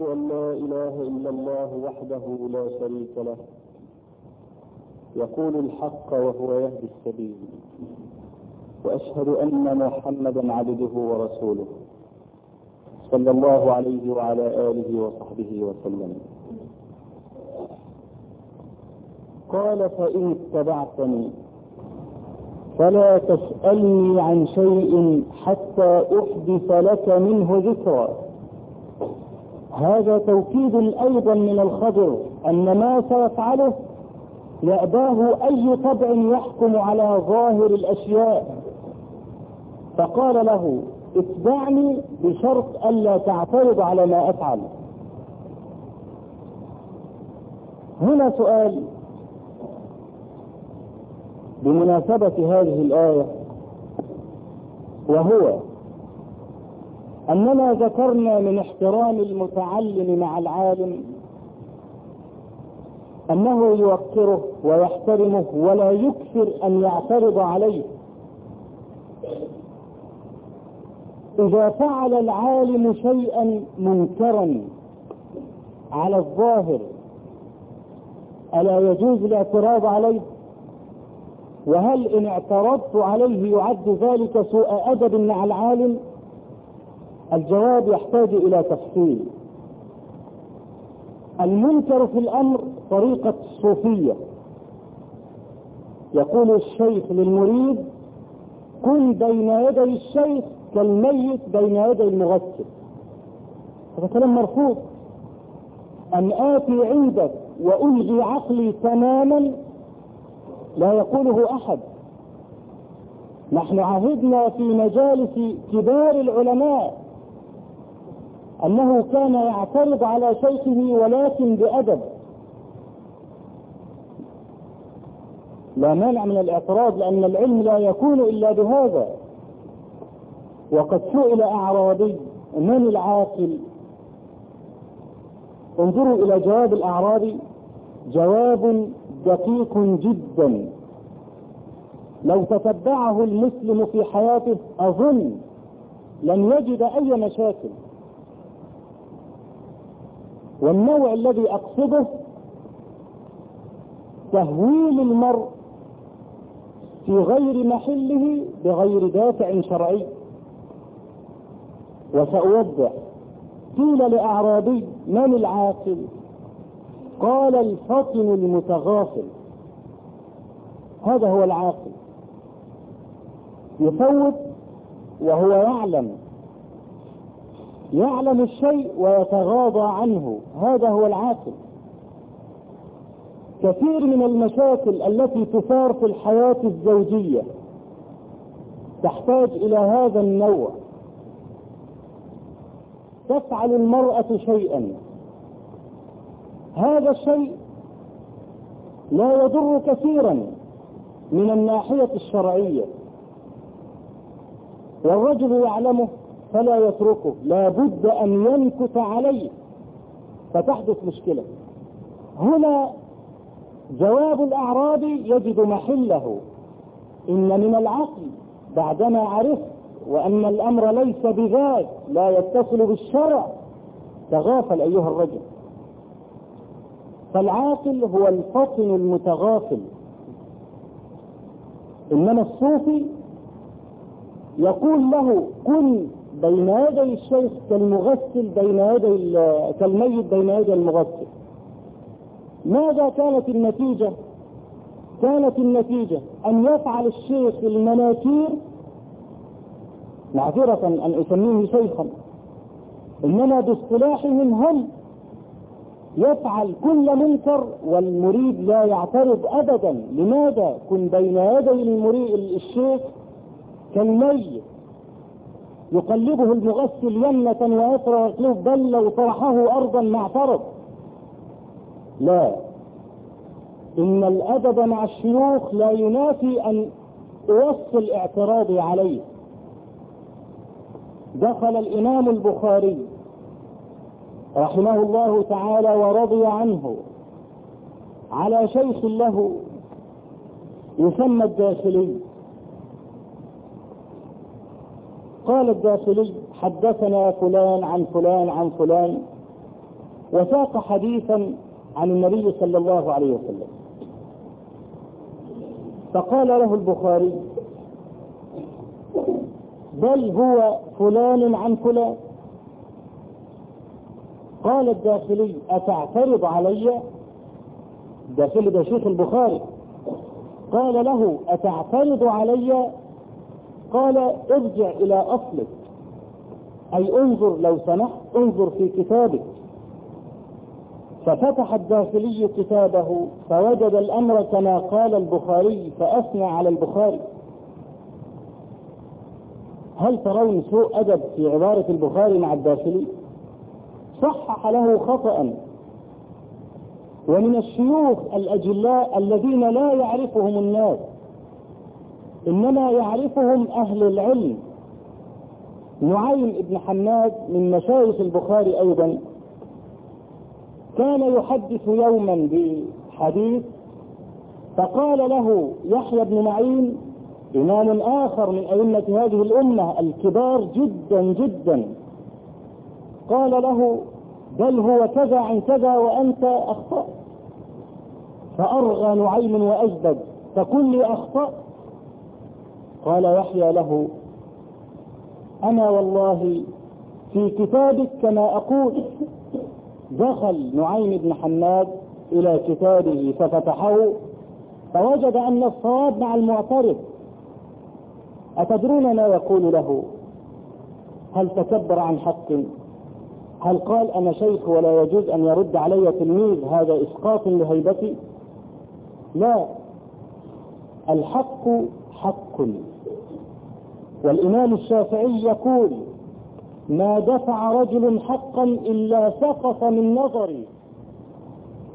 أشهد أن لا إله إلا الله وحده لا شريك له. يقول الحق وهو يهدي السبيل. وأشهد أن محمدا عبده ورسوله. صلى الله عليه وعلى آله وصحبه وسلم. قال فإن اتبعتني فلا تسألني عن شيء حتى أحدث لك منه ذكرا هذا توكيد أيضا من الخبر أن ما سيفعله يأباه أي طبع يحكم على ظاهر الأشياء. فقال له اتبعني بشرط ألا تعترض على ما أفعل. هنا سؤال. بمناسبة هذه الآية وهو أننا ذكرنا من احترام المتعلم مع العالم أنه يوقره ويحترمه ولا يكثر أن يعترض عليه. إذا فعل العالم شيئا منكرا على الظاهر ألا يجوز الاعتراض عليه؟ وهل إن اعترضت عليه يعد ذلك سوء أدب مع العالم؟ الجواب يحتاج إلى تفصيل. المنكر في الأمر طريقة الصوفية يقول الشيخ للمريد كن بين يدي الشيخ كالميت بين يدي المغسل. هذا كلام مرفوض. أن آتي عندك وألغي عقلي تماما لا يقوله أحد. نحن عهدنا في مجالس كبار العلماء أنه كان يعترض على شيخه ولكن بأدب. لا مانع من الإعتراض لأن العلم لا يكون إلا بهذا. وقد سئل أعرابي من العاقل؟ انظروا إلى جواب الأعرابي. جواب دقيق جدا. لو تتبعه المسلم في حياته أظن لن يجد أي مشاكل. والنوع الذي أقصده تهويل المرء في غير محله بغير دافع شرعي. وسأوضح قيل لأعرابي من العاقل؟ قال الفطن المتغافل. هذا هو العاقل. يفوت وهو يعلم. يعلم الشيء ويتغاضى عنه. هذا هو العاقل. كثير من المشاكل التي تثار في الحياة الزوجية تحتاج إلى هذا النوع. تفعل المرأة شيئا. هذا الشيء لا يضر كثيرا من الناحية الشرعية. والرجل يعلمه فلا يتركه. لا بد أن ينكت عليه. فتحدث مشكلة. هنا جواب الأعرابي يجد محله. إن من العقل بعدما عرفت وأن الأمر ليس بذات لا يتصل بالشرع تغافل أيها الرجل. فالعاقل هو الفطن المتغافل. إنما الصوفي يقول له كن بين يدي الشيخ كالمغسل بين يدي كالميت بين يدي المغسل. ماذا كانت النتيجة؟ كانت النتيجة أن يفعل الشيخ المناكير معذرة أن أسميه شيخا إنما باصطلاحهم هم يفعل كل منكر والمريد لا يعترض أبدا. لماذا؟ كن بين يدي المريد الشيخ كالميت. يقلبه المغسل يمنة ويسرى ويقلب بل لو طرحه أرضا ما اعترض. لا. إن الأدب مع الشيوخ لا ينافي أن أوصل اعتراضي عليه. دخل الإمام البخاري رحمه الله تعالى ورضي عنه على شيخ له يسمى الداخلي. قال الداخلي حدثنا فلان عن فلان عن فلان وساق حديثا عن النبي صلى الله عليه وسلم. فقال له البخاري بل هو فلان عن فلان. قال الداخلي أتعترض علي؟ الداخلي ده شيخ البخاري. قال له أتعترض علي؟ قال ارجع إلى أصلك. أي انظر لو سمحت انظر في كتابك. ففتح الداخلي كتابه فوجد الأمر كما قال البخاري فأثنى على البخاري. هل ترون سوء أدب في عبارة البخاري مع الداخلي؟ صحح له خطأ. ومن الشيوخ الأجلاء الذين لا يعرفهم الناس إنما يعرفهم أهل العلم. نعيم بن حماد من مشايخ البخاري أيضا. كان يحدث يوما بحديث فقال له يحيى بن معين إمام آخر من أئمة هذه الأمة الكبار جدا جدا. قال له بل هو كذا عن كذا وأنت أخطأت فأرغى نعيم وأجدد فقل لي أخطأت قال يحيى له أنا والله في كتابك كما أقول دخل نعيم بن حماد إلى كتابه ففتحه فوجد أن الصواب مع المعترض. أتدرون ما يقول له؟ هل تكبر عن حق؟ هل قال أنا شيخ ولا يجوز أن يرد علي تلميذ هذا إسقاط لهيبتي؟ لا الحق حق. والإمام الشافعي يقول ما دفع رجل حقا إلا سقط من نظري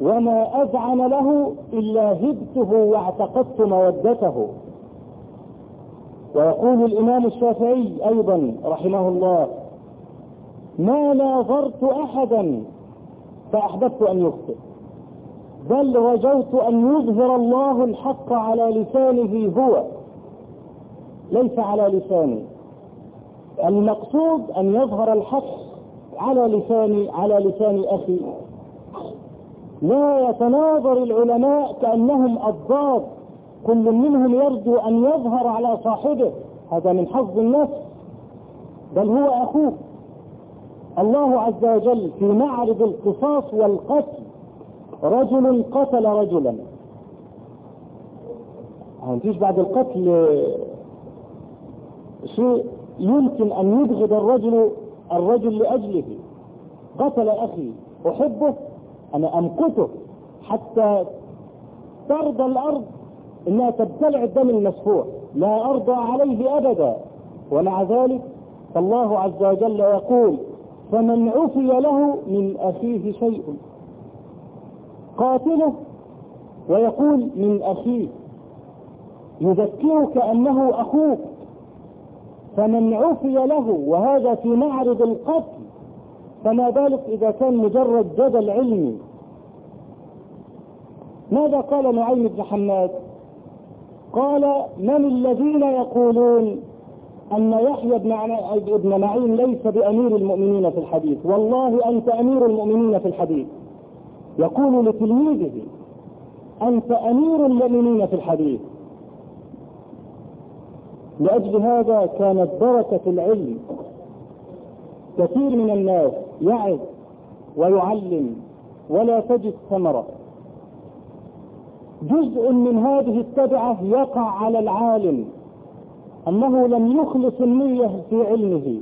وما أذعن له إلا هبته واعتقدت مودته. ويقول الإمام الشافعي أيضا رحمه الله ما ناظرت أحدا فأحببت أن يخطئ بل رجوت أن يظهر الله الحق على لسانه هو ليس على لساني. المقصود أن يظهر الحق على لسان على لسان أخي. لا يتناظر العلماء كأنهم أضداد. كل منهم يرجو أن يظهر على صاحبه. هذا من حظ النفس بل هو أخوك الله عز وجل في معرض القصاص والقتل. رجل قتل رجلا. هنتيش بعد القتل شيء يمكن أن يبغض الرجل الرجل لأجله. قتل أخي أحبه؟ أنا امقته حتى ترضى الأرض إنها تبتلع الدم المسفوح. لا أرضى عليه أبدا. ومع ذلك فالله عز وجل يقول فمن عفي له من أخيه شيء قاتله ويقول من أخيه يذكرك أنه أخوك. فمن عفي له وهذا في معرض القتل. فما بالك إذا كان مجرد جدل علمي؟ ماذا قال نعيم بن حماد؟ قال من الذين يقولون أن يحيى بن ابن معين ليس بأمير المؤمنين في الحديث؟ والله أنت أمير المؤمنين في الحديث. يقول لتلميذه أنت أمير المؤمنين في الحديث. لأجل هذا كانت بركة العلم. كثير من الناس يعظ ويعلم ولا تجد ثمرة. جزء من هذه التبعة يقع على العالم أنه لم يخلص النية في علمه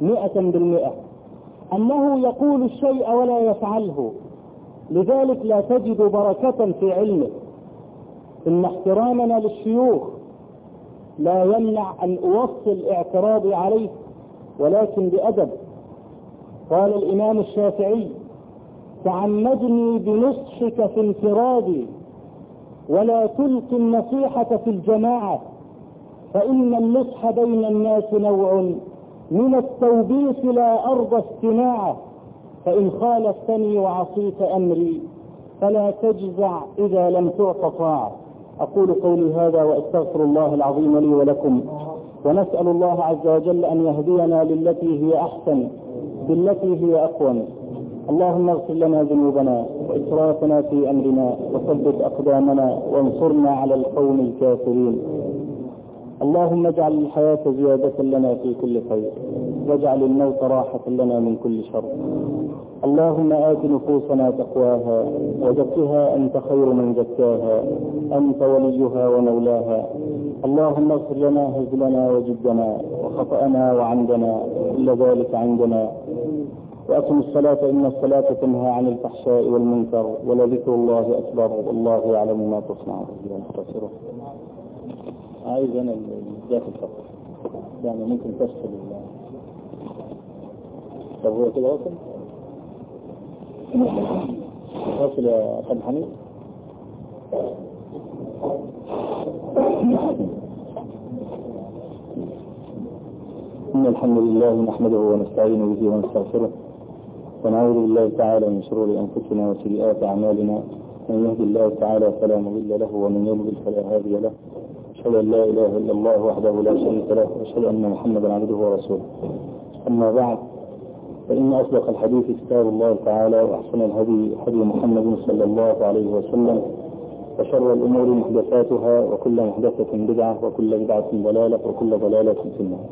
مئة بالمئة. أنه يقول الشيء ولا يفعله. لذلك لا تجد بركة في علمه. إن احترامنا للشيوخ لا يمنع أن أوصل اعتراضي عليه ولكن بأدب. قال الإمام الشافعي تعمدني بنصحك في انفرادي ولا تلقي النصيحة في الجماعة فإن النصح بين الناس نوع من التوبيخ لا أرضى استماعه فإن خالفتني وعصيت أمري فلا تجزع إذا لم تعط طاعة. أقول قولي هذا وأستغفر الله العظيم لي ولكم. ونسأل الله عز وجل أن يهدينا للتي هي أحسن بالتي هي أقوم. اللهم اغفر لنا ذنوبنا وإسرافنا في أمرنا وثبت أقدامنا وانصرنا على القوم الكافرين. اللهم اجعل الحياة زيادة لنا في كل خير واجعل الموت راحة لنا من كل شر. اللهم آت نفوسنا تقواها وزكها أنت خير من زكاها أنت وليها ومولاها. اللهم اغفر لنا هزلنا وجدنا وخطأنا وعندنا كل ذلك عندنا. وأقم الصلاة إن الصلاة تنهى عن الفحشاء والمنكر ولذكر الله أكبر والله يعلم ما تصنعون. عايز أنا ذات الفقر يعني ممكن تفصل. طب هو كده وصل؟ وصل يا أخي حميد إن الحمد لله نحمده ونستعين به ونستغفره ونعوذ بالله تعالى من شرور أنفسنا وسيئات أعمالنا. من يهد الله تعالى فلا مضل له ومن يضلل فلا هادي له. أشهد أن لا إله إلا الله وحده لا شريك له وأشهد أن محمدا عبده ورسوله. أما بعد فإن أصدق الحديث كتاب الله تعالى وأحسن الهدي هدي محمد صلى الله عليه وسلم وشر الأمور محدثاتها وكل محدثة بدعة وكل بدعة ضلالة وكل ضلالة في النار.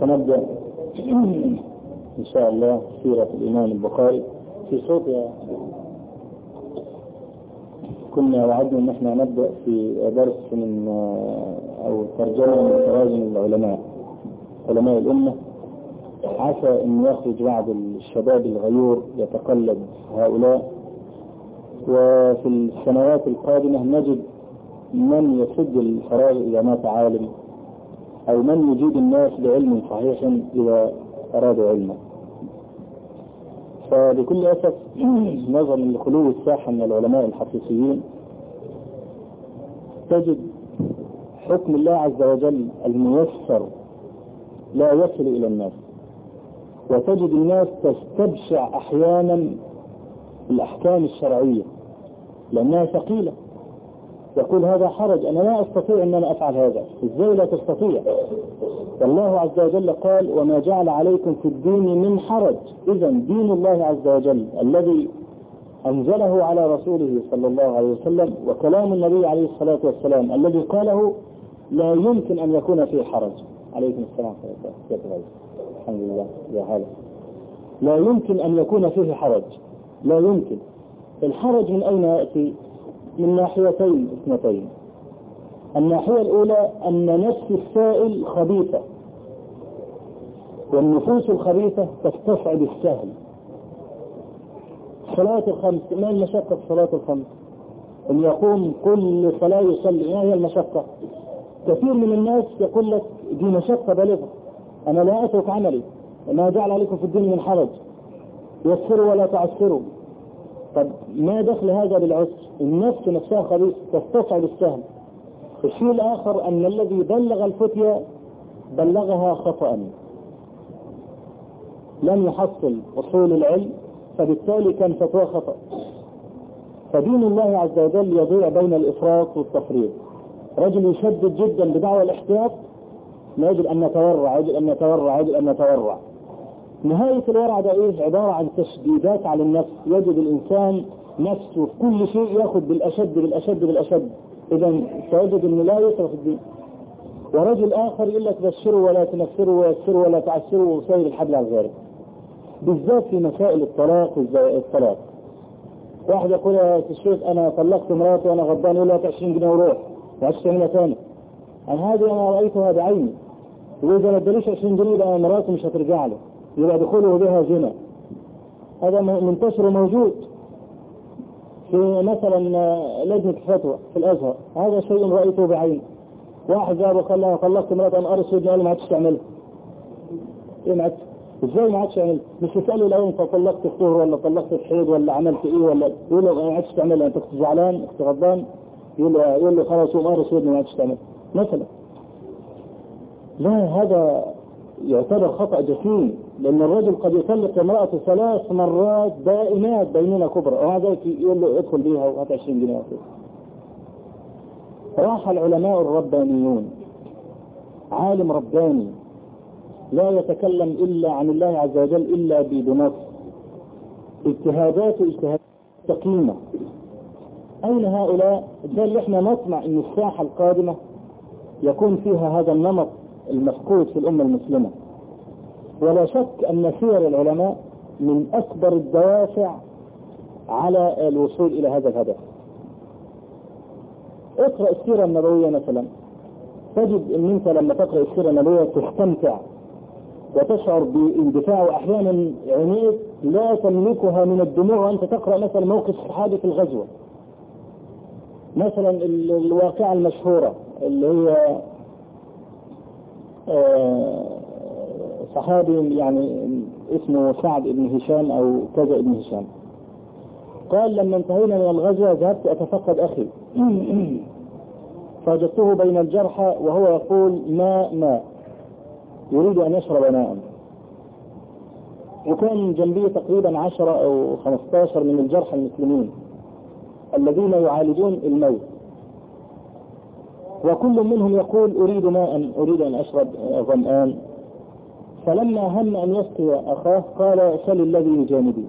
سنبدأ إن شاء الله سيرة الإمام البخاري في صوت كنا وعدنا إن إحنا نبدأ في درس من أو ترجمة من تراجم العلماء. علماء الأمة عسى إن يخرج بعض الشباب الغيور يتقلد هؤلاء. وفي السنوات القادمة نجد من يسد الفراغ اذا مات عالم أو من يجيب الناس بعلم صحيح إذا ارادوا علما. فبكل أسف نظرا لخلو الساحة من العلماء الحقيقيين تجد حكم الله عز وجل الميسر لا يصل إلى الناس. وتجد الناس تستبشع أحيانا الأحكام الشرعية. لأنها ثقيلة. يقول هذا حرج. أنا لا أستطيع أن أنا أفعل هذا. إزاي لا تستطيع؟ والله عز وجل قال وما جعل عليكم في الدين من حرج. إذا دين الله عز وجل الذي أنزله على رسوله صلى الله عليه وسلم وكلام النبي عليه الصلاة والسلام الذي قاله لا يمكن أن يكون فيه حرج. عليكم السلام الحمد لله. يا هذا لا يمكن أن يكون فيه حرج. لا يمكن. الحرج من أين يأتي؟ من ناحيتين اثنتين. الناحية الأولى أن نفس السائل خبيثة. والنفوس الخبيثة تستصعب السهل. صلاة الخمس ما المشقة في صلاة الخمس؟ أن يقوم كل صلاة يصلي. ما هي المشقة؟ كثير من الناس يقول لك دي مشقة بالغة. أنا لا أترك عملي. ما جعل عليكم في الدين من حرج. يسروا ولا تعسروا. طب ما دخل هذا بالعسر؟ النفس نفسها خبيث تستصعب السهل الشيء الآخر أن الذي بلغ الفتية بلغها خطأ. لم يحصل أصول العلم فبالتالي كان فتوى خطأ. فدين الله عز وجل يضيع بين الإفراط والتفريط. رجل يشدد جدا بدعوى الاحتياط ما يجب أن نتورع يجب أن نتورع يجب أن نتورع نهاية الورع ده إيه؟ عبارة عن تشديدات على النفس. يجد الإنسان نفسه في كل شيء يأخذ بالأشد بالأشد بالأشد. إذا سيجد أنه لا يسر في الدين. ورجل آخر يقول لك بشروا ولا تنفروا ويسروا ولا تعسروا وسير الحبل على ذلك بالذات في مسائل الطلاق والطلاق واحد يقول يا الشيخ أنا طلقت مراتي وأنا غضبان يقول لك 20 جنيه وروح وعش تعملها ثاني أنا هذه أنا رأيتها بعيني؟ وإذا ما اداليش 20 جنيه يبقى مراته مش هترجع له يبقى دخوله بها زنا هذا منتشر وموجود. في مثلا لجنة فتوى في الأزهر. هذا شيء رأيته بعيني. واحد جاب وقال له طلقت مرات أرس ودني قال ما عادش تعملها إيه ما عادش؟ إزاي ما عادش يعمل؟ مش يسأله لو أنت طلقت في طهر ولا طلقت في حيض ولا عملت إيه ولا يقول له ما عادش تعملها أنت كنت زعلان كنت غضبان. يقول له يقول له خلاص قوم ارس ودني ما تعملها مثلا. لا هذا يعتبر خطأ جسيم لأن الرجل قد يطلق امرأته ثلاث مرات دائمات بينونة كبرى ومع ذلك يقول له ادخل بيها وهات 20 جنيه راح العلماء الربانيون عالم رباني لا يتكلم إلا عن الله عز وجل إلا بنص اجتهادات اجتهادات سقيمة أين هؤلاء؟ ده اللي إحنا نطمع أن الساحة القادمة يكون فيها هذا النمط المفقود في الأمة المسلمة. ولا شك أن سير العلماء من أكبر الدوافع على الوصول إلى هذا الهدف. اقرأ السيرة النبوية مثلا. تجد إن أنت لما تقرأ السيرة النبوية تستمتع وتشعر باندفاع واحيانا عينيك لا تملكها من الدموع وأنت تقرأ مثلا موقف صحابي في الغزوة. مثلا الواقعة المشهورة اللي هي صحابي يعني اسمه سعد بن هشام أو كذا بن هشام. قال لما انتهينا من الغزوة ذهبت أتفقد أخي. فوجدته بين الجرحى وهو يقول ماء ماء يريد أن يشرب ماء وكان جنبي تقريبا عشرة أو خمستاشر من الجرحى المسلمين. الذين يعالجون الموت. وكل منهم يقول أريد ماء أريد أن أشرب ظمآن فلما هم أن يسقي أخاه قال سل الذي بجانبي.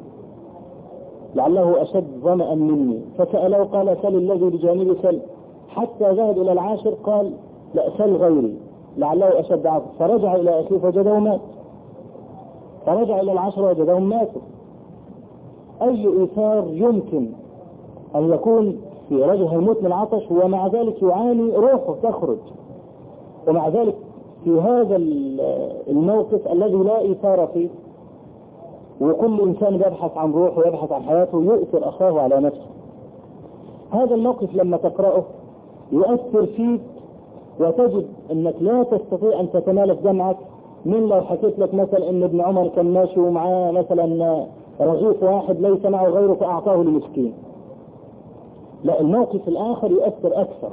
لعله أشد ظمأ مني. فسأله قال سل الذي بجانبي سل. حتى ذهب إلى العاشر قال لا سل غيري. لعله أشد عطف فرجع إلى أخيه فوجده مات. فرجع إلى العشر وجدهم ماتوا أي إيثار يمكن أن يكون في رجل هيموت من العطش ومع ذلك يعاني روحه تخرج. ومع ذلك في هذا الموقف الذي لا ايثار فيه وكل إنسان يبحث عن روحه ويبحث عن حياته يؤثر أخاه على نفسه. هذا الموقف لما تقرأه يؤثر فيك وتجد أنك لا تستطيع أن تتمالك دمعك. من لو حكيت لك مثلا إن ابن عمر كان ماشي ومعاه مثلا رغيف واحد ليس معه غيره فأعطاه لمسكين لا الموقف الآخر يؤثر أكثر.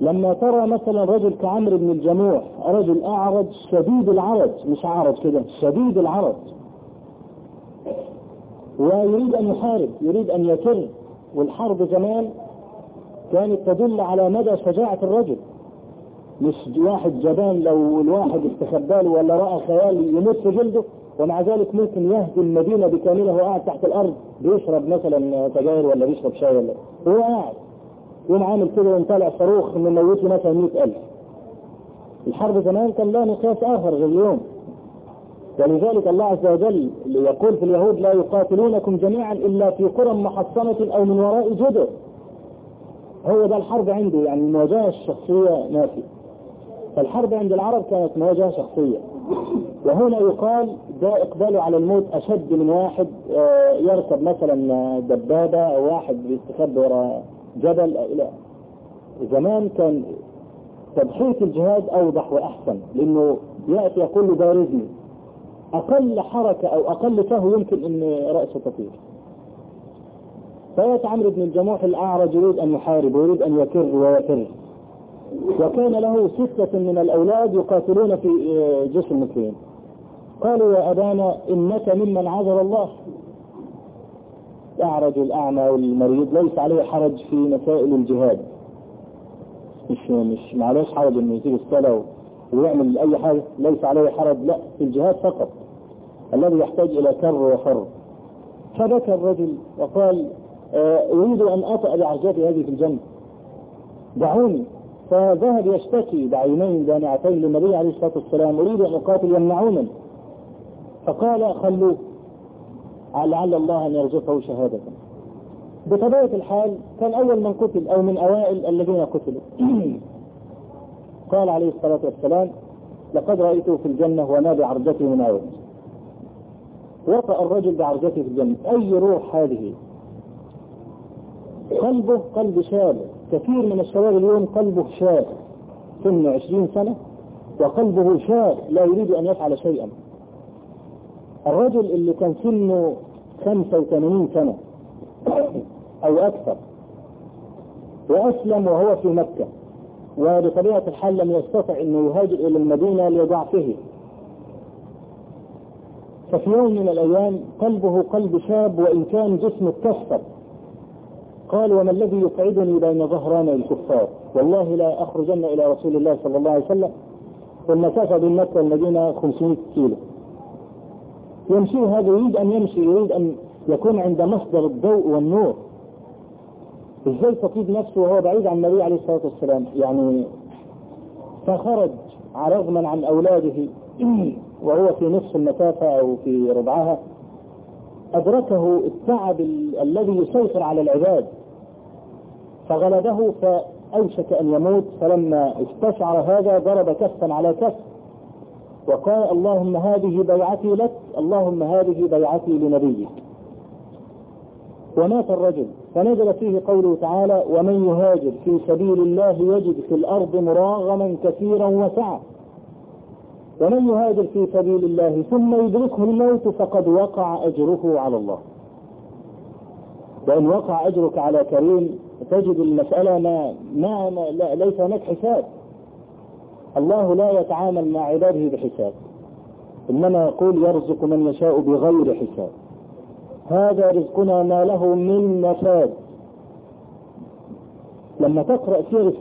لما ترى مثلا رجل كعمرو بن الجموح رجل أعرج شديد العرج مش عرج كده شديد العرج. ويريد أن يحارب يريد أن يفر والحرب زمان كانت تدل على مدى شجاعة الرجل. مش واحد جبان لو الواحد استخباله ولا رأى خيال في جلده. ومع ذلك ممكن يهدي المدينة بكاملها وهو قاعد تحت الأرض بيشرب مثلا سجاير ولا بيشرب شاي ولا وهو قاعد يوم عامل كده يوم طالع صاروخ مموت له مثلا 100000 الحرب زمان كان لها مقياس آخر غير اليوم. ولذلك الله عز وجل يقول في اليهود لا يقاتلونكم جميعا إلا في قرى محصنة أو من وراء جدر. هو ده الحرب عنده يعني المواجهة الشخصية ما في فالحرب عند العرب كانت مواجهة شخصية. وهنا يقال ده إقباله على الموت أشد من واحد يركب مثلا دبابة أو واحد بيستخبى وراء جبل. لا زمان كان تضحية الجهاد أوضح وأحسن لأنه يأتي يقول له بارزني أقل حركة أو أقل سهو يمكن أن رأسه تطير. فيأتي عمرو بن الجموح الأعرج يريد أن يحارب ويريد أن يكر ويفر وكان له ستة من الأولاد يقاتلون في جيش المسلمين قالوا يا أبانا إنك ممن عذر الله. الأعرج الأعمى والمريض ليس عليه حرج في مسائل الجهاد. مش مش معلش حرج إنه يسيب الصلاة ويعمل أي حاجة ليس عليه حرج لا في الجهاد فقط. الذي يحتاج إلى كر وفر. فبكى الرجل وقال أريد أن أطأ بعرجتي هذه في الجنة. دعوني. فذهب يشتكي بعينين دامعتين للنبي عليه الصلاة والسلام أريد أن أقاتل يمنعونني. فقال خلوه. لعل الله أن يرزقه شهادة. بطبيعة الحال كان أول من قتل أو من أوائل الذين قتلوا. قال عليه الصلاة والسلام لقد رأيته في الجنة وما بعرجته من عوج وطأ الرجل بعرجته في الجنة. أي روح هذه؟ قلبه قلب شاب. كثير من الشباب اليوم قلبه شاب. سنه عشرين سنة وقلبه شاب. لا يريد أن يفعل شيئا. الرجل اللي كان سنه 85 سنة أو أكثر وأسلم وهو في مكة وبطبيعة الحال لم يستطع أنه يهاجر إلى المدينة لضعفه ففي يوم من الأيام قلبه قلب شاب وإن كان جسمه اتكسر. قال وما الذي يقعدني بين ظهراني الكفار؟ والله لا أخرجن إلى رسول الله صلى الله عليه وسلم. والمسافة بين مكة والمدينة 500 كيلو. يمشي هذا يريد أن يمشي يريد أن يكون عند مصدر الضوء والنور. إزاي تقيد نفسه وهو بعيد عن النبي عليه الصلاة والسلام؟ يعني فخرج رغما عن أولاده وهو في نصف المسافة أو في ربعها. أدركه التعب الذي يسيطر على العباد. فغلبه فأوشك أن يموت. فلما استشعر هذا ضرب كفا على كف. وقال اللهم هذه بيعتي لك اللهم هذه بيعتي لنبيك. ومات الرجل فنزل فيه قوله تعالى ومن يهاجر في سبيل الله يجد في الأرض مراغما كثيرا وسعة ومن يهاجر في سبيل الله ثم يدركه الموت فقد وقع أجره على الله. وإن وقع أجرك على كريم تجد المسألة ما, ما, ما ليس هناك حساب. الله لا يتعامل مع عباده بحساب إنما يقول يرزق من يشاء بغير حساب. هذا رزقنا ما له من نفاذ لما تقرأ سير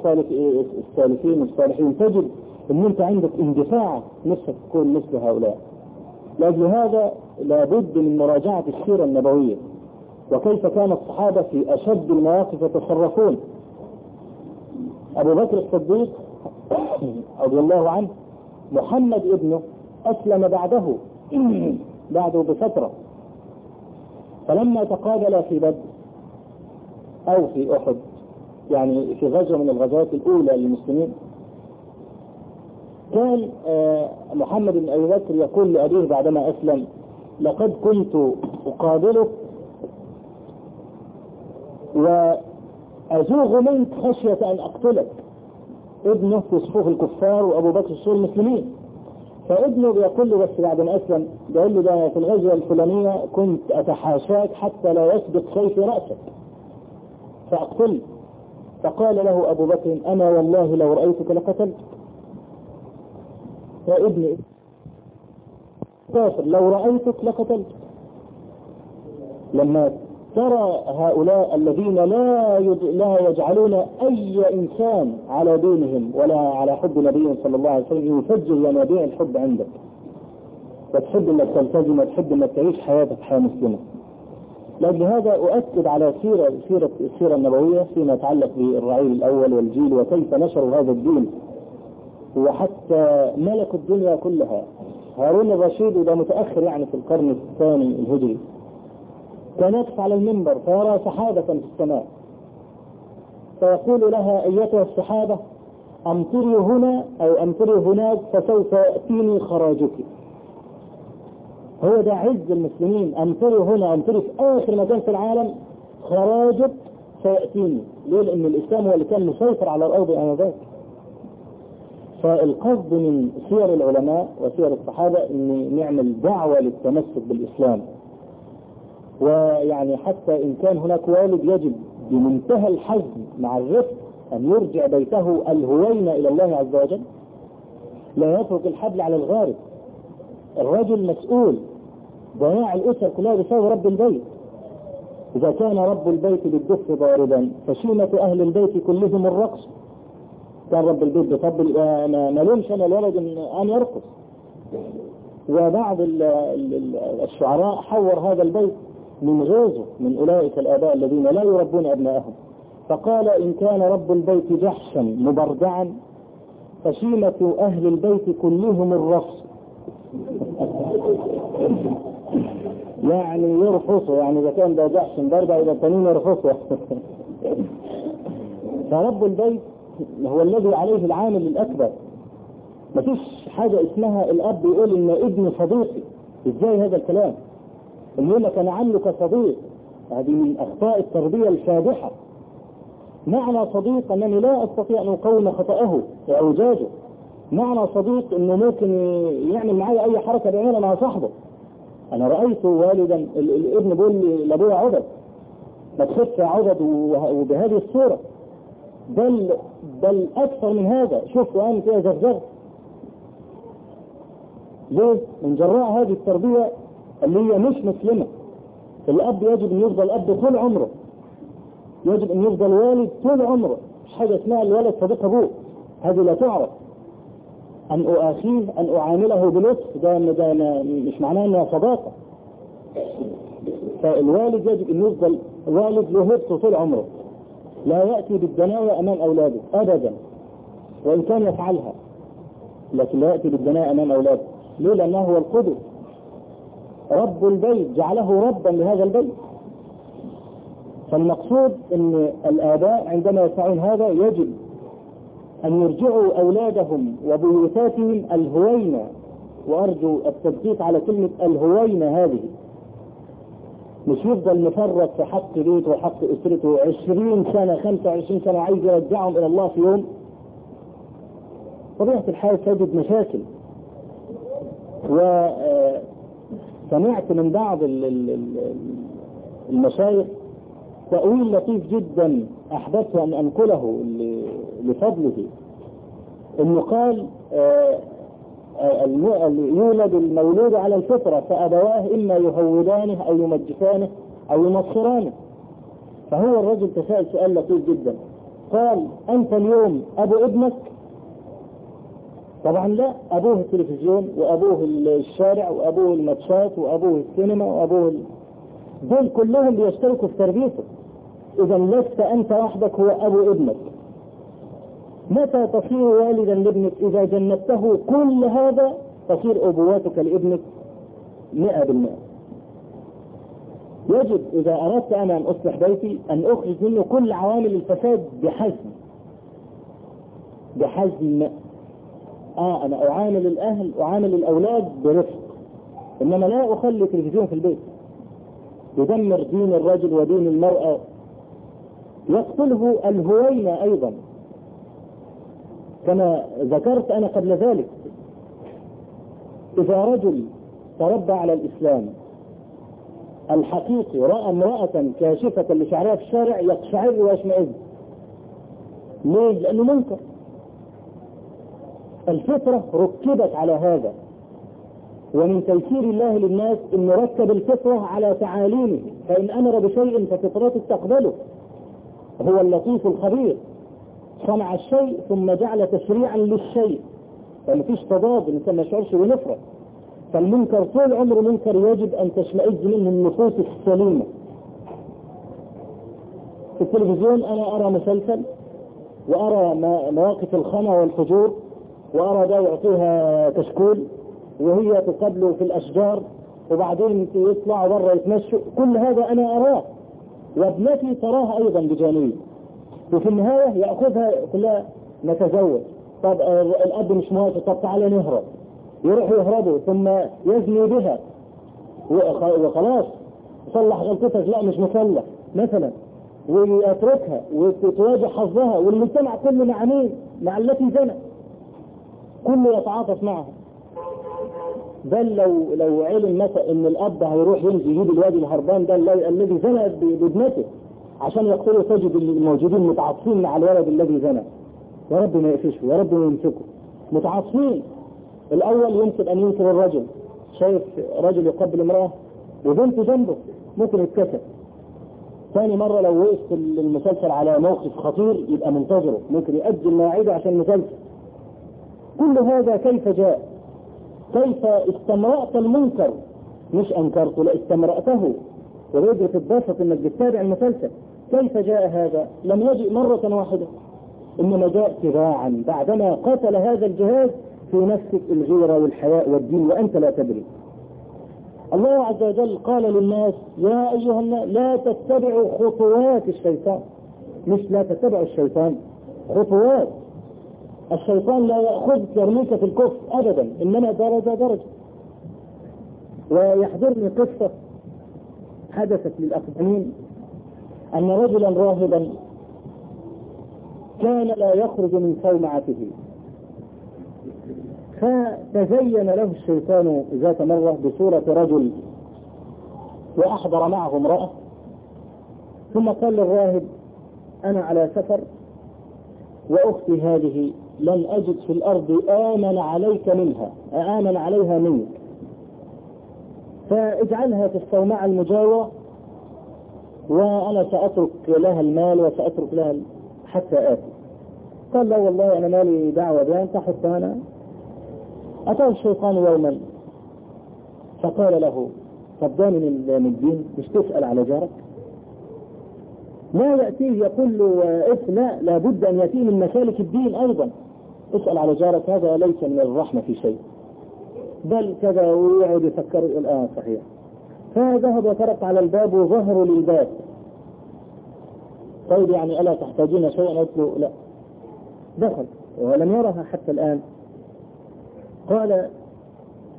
السالفين والصالحين تجد إن أنت عندك اندفاع نفسك تكون مثل هؤلاء. لأجل هذا لابد من مراجعة السيرة النبوية. وكيف كان الصحابة في أشد المواقف يتصرفون؟ أبو بكر الصديق رضي الله عنه محمد ابنه أسلم بعده بعده بفترة. فلما تقابل في بدر أو في أحد يعني في غزوة من الغزوات الأولى للمسلمين كان محمد بن أبي بكر يقول لأبيه بعدما أسلم لقد كنت أقابلك وأزوغ منك خشية أن أقتلك. ابنه في صفوف الكفار وابو بكر صفوف المسلمين. فابنه بيقول له بس بعد ما أسلم بيقول له ده في الغزوة الفلانية كنت أتحاشاك حتى لا يسبق سيف رأسك. فأقتل. فقال له أبو بكر أنا والله لو رأيتك لقتلتك يا ابني كافر لو رأيتك لقتلتك لما ترى هؤلاء الذين لا لا يجعلون أي إنسان على دينهم ولا على حب نبيهم صلى الله عليه وسلم يفجر ينابيع الحب عندك. وتحب إنك تلتزم وتحب إنك تعيش حياتك حياة مسلمة. لأجل هذا أؤكد على سيرة سيرة السيرة النبوية فيما يتعلق بالرعيل الأول والجيل وكيف نشروا هذا الدين. وحتى ملكوا الدنيا كلها. هارون الرشيد وده متأخر يعني في القرن الثاني الهجري. كان على المنبر فيرى سحابة في السماء. فيقول لها أيتها السحابة أمطري هنا أو أمطري هناك فسوف يأتيني خراجك. هو ده عز المسلمين أمطري هنا أمطري في آخر مكان في العالم خراجك سيأتيني. ليه؟ لأن الإسلام هو اللي كان مسيطر على الأرض آنذاك. فالقصد من سير العلماء وسير الصحابة ان نعمل دعوة للتمسك بالإسلام. ويعني حتى إن كان هناك والد يجب بمنتهى الحزم مع الرفق أن يرجع بيته الهوين إلى الله عز وجل. لا يترك الحبل على الغارب. الرجل مسؤول. ضياع الأسر كلها بسبب رب البيت. إذا كان رب البيت بالدف ضاربا فشيمة أهل البيت كلهم الرقص. كان رب البيت بيطبل ما لومش أنا الولد ان يرقص. وبعض الشعراء حور هذا البيت. من غيظه من أولئك الآباء الذين لا يربون ابنائهم فقال إن كان رب البيت جحشا مبردعا فشيمة أهل البيت كلهم الرقص يعني يرفصوا يعني إذا كان ده جحش مبردع إذا التانيين يرفصوا فرب البيت هو الذي عليه العامل الأكبر. مفيش حاجة اسمها الأب يقول إن ابني صديقي. إزاي هذا الكلام؟ يقول لك أنا عامله كصديق هذه من أخطاء التربية الفادحة. معنى صديق أنني لا أستطيع أن أقوم خطأه وأوجاجه معنى صديق إنه ممكن يعمل معي أي حركة بيعملها مع صاحبه. أنا رأيت والدا الابن بيقول لي لأبويا عبد ما تخف يا عبد وبهذه الصورة. بل بل أكثر من هذا. شوف وأنا كده زرزرت ليه؟ من جراء هذه التربية اللي هي مش مسلمة الأب يجب أن يفضل اب طول عمره. يجب أن يفضل والد طول عمره. مش حاجة اسمها الولد صديق أبوه. هذه لا تعرف. أن أؤاخيه أن أعامله بلطف. ده, ده مش معناه أنها صداقة. فالوالد يجب أن يفضل والد له طول عمره. لا يأتي بالدناية أمام أولاده. أبدا. وإن كان يفعلها. لكن لا يأتي بالدناية أمام أولاده. ليه؟ لأنه هو القدر رب البيت جعله ربا لهذا البيت. فالمقصود إن الآباء عندما يفعلون هذا يجب أن يرجعوا أولادهم وبيوتاتهم الهوينة. وأرجو التدقيق على كلمة الهوينة هذه. مش يفضل مفرط في حق بيته وحق أسرته. 20 سنة 25 سنة عايز يرجعهم إلى الله في يوم. طبيعة الحال تجد مشاكل. وسمعت من بعض المشايخ تأويل لطيف جدا أحببت أن أنقله لفضله إنه قال آه، آه، يولد المولود على الفطرة فأبواه إما يهودانه أو يمجسانه أو ينصرانه فهو الرجل تساءل سؤال لطيف جدا. قال أنت اليوم أبو ابنك؟ طبعا لا. أبوه التلفزيون وأبوه الشارع وأبوه الماتشات وأبوه السينما وأبوه ال... دول كلهم بيشتركوا في تربيته. إذا لست أنت وحدك هو أبو ابنك. متى تصير والدا لابنك؟ إذا جنبته كل هذا تصير أبواتك لابنك مئة بالمئة. يجب إذا أردت أنا أن أصلح بيتي أن أخرج منه كل عوامل الفساد بحزم. بحزم آه أنا أعامل الأهل أعامل الأولاد برفق إنما لا أخلي تلفزيون في البيت. يدمر دين الرجل ودين المرأة. يقتله الهوينة أيضا. كما ذكرت أنا قبل ذلك. إذا رجل تربى على الإسلام الحقيقي رأى امرأة كاشفة لشعرها في الشارع يقشعر ويشمئز. ليه؟ لأنه منكر. الفطرة ركبت على هذا. ومن تيسير الله للناس أن ركب الفطرة على تعاليمه فإن أمر بشيء ففطرته تقبله. هو اللطيف الخبير. صنع الشيء ثم جعل تشريعا للشيء. فما فيش تضاد الانسان ما يشعرش بنفرة فالمنكر طول عمره منكر يجب أن تشمئز منه النفوس السليمة. في التلفزيون أنا أرى مسلسل وأرى مواقف الخنا والفجور. وارى ده يعطيها كشكول وهي تقابله في الأشجار وبعدين يطلعوا بره يتمشوا كل هذا أنا أراه وابنتي تراها أيضا بجانبي. وفي النهاية يأخذها كلها نتزوج. طب الأب مش موافق طب تعالى نهرب. يروحوا يهربوا ثم يزني بها. وخلاص. صلح غلطتك لا مش مصلح مثلا. ويتركها وتواجه حظها والمجتمع كله مع مين؟ مع التي زنى كله يتعاطف معها بل لو لو علم مثلا إن الأب هيروح ينزل يجيب الواد الهربان ده الذي زنى بابنته عشان يقتلوا تجد الموجودين متعاطفين مع الولد الذي زنى. يا رب ما يقفشه يا رب ما يمسكه. متعاطفين. الأول يمكن أن ينكر الرجل. شايف رجل يقبل امرأة وبنته جنبه ممكن يتكسر. ثاني مرة لو وقف المسلسل على موقف خطير يبقى منتظره. ممكن يأجل مواعيده عشان المسلسل. كل هذا كيف جاء؟ كيف استمرأت المنكر؟ مش أنكرته لا استمرأته. وبيجري تتبسط إنك بتتابع المسلسل. كيف جاء هذا؟ لم يجئ مرة واحدة. إنما جاء تباعا. بعدما قتل هذا الجهاز في نفسك الغيرة والحياء والدين وأنت لا تدري. الله عز وجل قال للناس يا أيها الناس لا تتبعوا خطوات الشيطان. مش لا تتبعوا الشيطان خطوات. الشيطان لا يأخذك يرميك في الكفر ابدا إنما درجة درجة. ويحضرني قصة حدثت للأقدمين أن رجلا راهبا كان لا يخرج من صومعته. فتزين له الشيطان ذات مرة بصورة رجل وأحضر معه امرأة. ثم قال للراهب أنا على سفر وأختي هذه لن أجد في الأرض آمن عليك منها آمن عليها منك. فاجعلها في الصومعة المجاورة وأنا سأترك لها المال وسأترك لها حتى آتي. قال لا والله أنا مالي دعوة بها أنت حتى أنا أتاه الشيطان يوما. فقال له صدقني من الدين مش تسأل على جارك؟ لا يأتيه يقول له لا لابد أن يأتيه من مسالك الدين أيضا. اسأل على جارك هذا ليس من الرحمة في شيء. بل كذا ويقعد يفكر آه صحيح. فذهب وطرق على الباب وظهروا للباب. طيب يعني ألا تحتاجون شيئا؟ قلت له لا. دخل ولم يرها حتى الآن. قال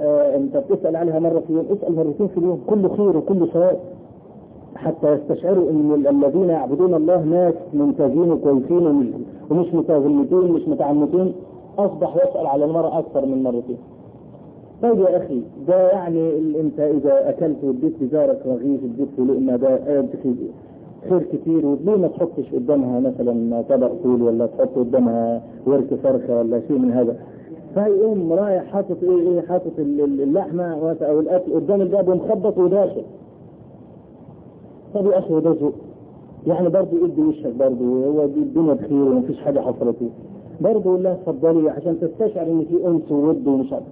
آه أنت بتسأل عليها مرة في اليوم اسأل مرتين في اليوم كله خير وكله ثواب. حتى يستشعروا إن الذين يعبدون الله ناس ممتازين وكويسين ومش متغلطين مش متعنتين أصبح يسأل على المرأة أكثر من مرتين طيب يا أخي ده يعني أنت إذا أكلت واديت لجارك رغيف اديت له لقمه ده خير كتير. وليه ما تحطش قدامها مثلا طبق فول ولا تحط قدامها ورك فرخة ولا شيء من هذا؟ فيقوم رايح حاطط إيه؟ إيه؟ حاطط اللحمة أو الأكل قدام الباب ومخبط وداخل طب يا أخي ده ذوق يعني برضه ادي وشك برضه هو الدنيا بخير ومفيش حاجة حصلت. برضه يقول لها اتفضلي عشان تستشعر إن في أنس وود ومش عارف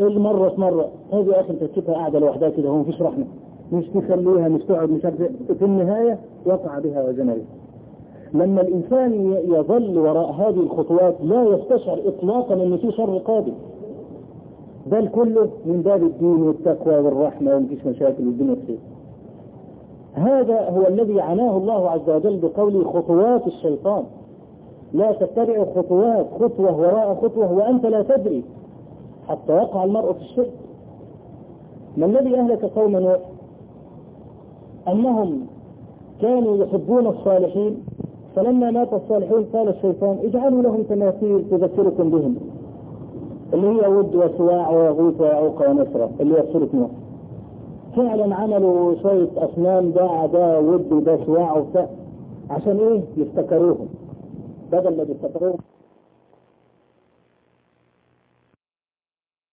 المرة في مرة هذه يا أخي أنت تشوفها قاعدة لوحدها كده هو مفيش رحمة. مش تخليها مش تقعد مش عارف في النهاية وقع بها وزن لما الإنسان يظل وراء هذه الخطوات لا يستشعر اطلاقا إن في شر قادم. بل كله من باب الدين والتقوى والرحمة ومفيش مشاكل والدنيا خير هذا هو الذي عناه الله عز وجل بقوله خطوات الشيطان. لا تتبع خطوات خطوة وراء خطوة وأنت لا تدري حتى يقع المرء في الشرك. ما الذي أهلك قوم نوح؟ أنهم كانوا يحبون الصالحين فلما مات الصالحين قال الشيطان اجعلوا لهم تماثيل تذكركم بهم اللي هي ود وسواع ويغوث ويعوق ونسرة اللي هي سورة نوح. فعلا عملوا شوية أصنام ده ده ود وده سواع وبتاع عشان إيه؟ يفتكروهم. بدل ما يفتكروهم.